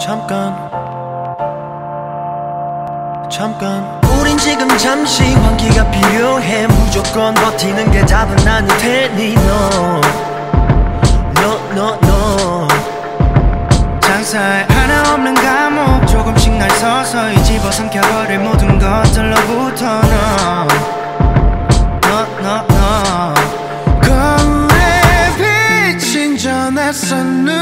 잠깐. 잠깐. 우린 지금 잠시 환기가 필요해. 무조건 버티는 게 답은 아닐 테니 No no no 장사에 하나 없는 감옥. 조금씩 날 서서히 집어삼켜버릴 모든 것들로부터 너. no 거울에 비친 저 낯선 눈빛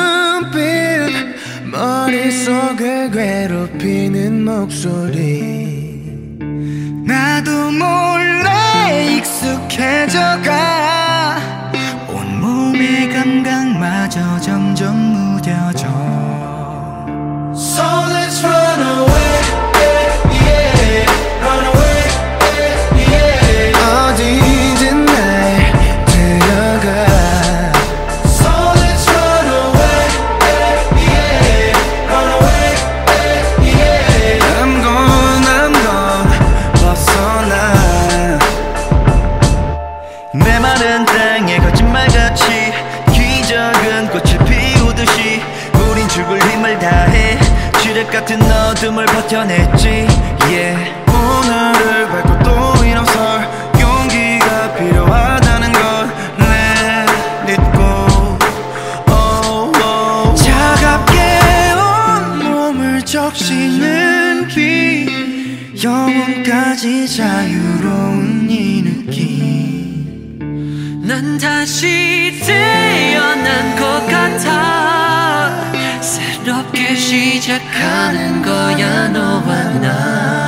머릿속을 괴롭히는 목소리. 나도 몰래 익숙해져가 지뢰 같은 어둠을 버텨냈지. Yeah. 오늘을 밟고 또 일어설. 용기가 필요하다는 걸 Let it go oh, oh. 차갑게 온 몸을 적시는 비. 영혼까지 자유로운 이 느낌. 난 다시 태어난 것 같아 새롭게 시작하는 거야 너와 나